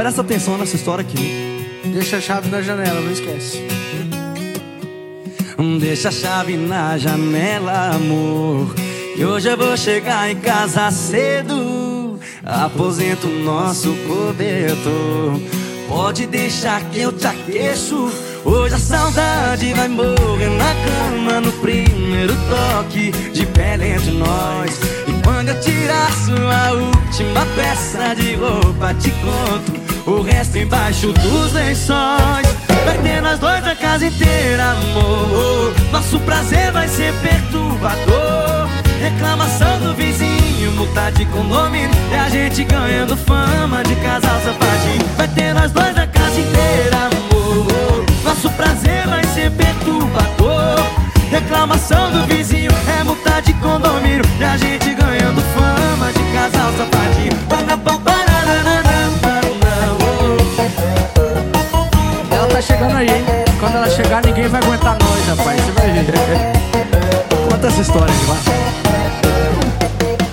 Presta atenção nessa história aqui. Deixa a chave na janela, não esquece. Deixa a chave na janela, amor. Que hoje eu vou chegar em casa cedo. Aposento nosso cobertor. Pode deixar que eu te aqueço. Hoje a saudade vai morrer na cama no primeiro toque de pele entre nós. E quando eu tirar sua última peça de roupa, te conto o resto embaixo dos lençóis. Ter nós dois a casa inteira, amor. Nosso prazer vai ser perturbador. Reclamação do vizinho, multa de condomínio. E a gente ganhando fama de casal safadinho. Vai ter nós dois a casa inteira, amor. Nosso prazer vai ser perturbador. Reclamação do vizinho é multa de condomínio. E a gente ganhando fama de casal safadinho. Tá chegando aí, hein? Quando ela chegar, ninguém vai aguentar nós, rapaz. Você vai ver. Conta essa história aí, vai.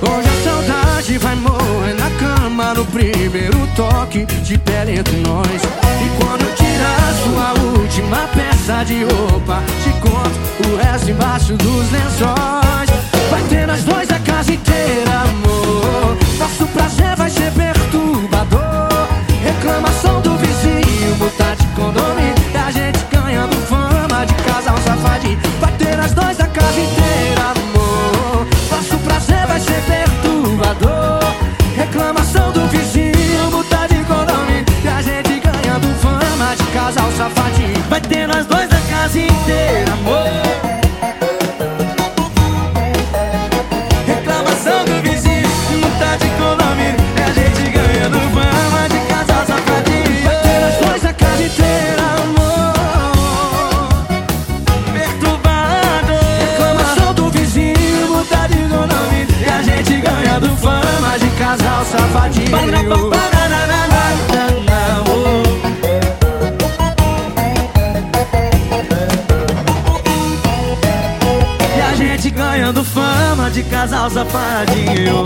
Hoje a saudade vai morrer na cama no primeiro toque de pele entre nós. E quando tirar sua última peça de roupa, te conto o resto embaixo dos lençóis. Vai ter nós dois a casa inteira, amor. Safadinho. E a gente ganhando fama de casal safadinho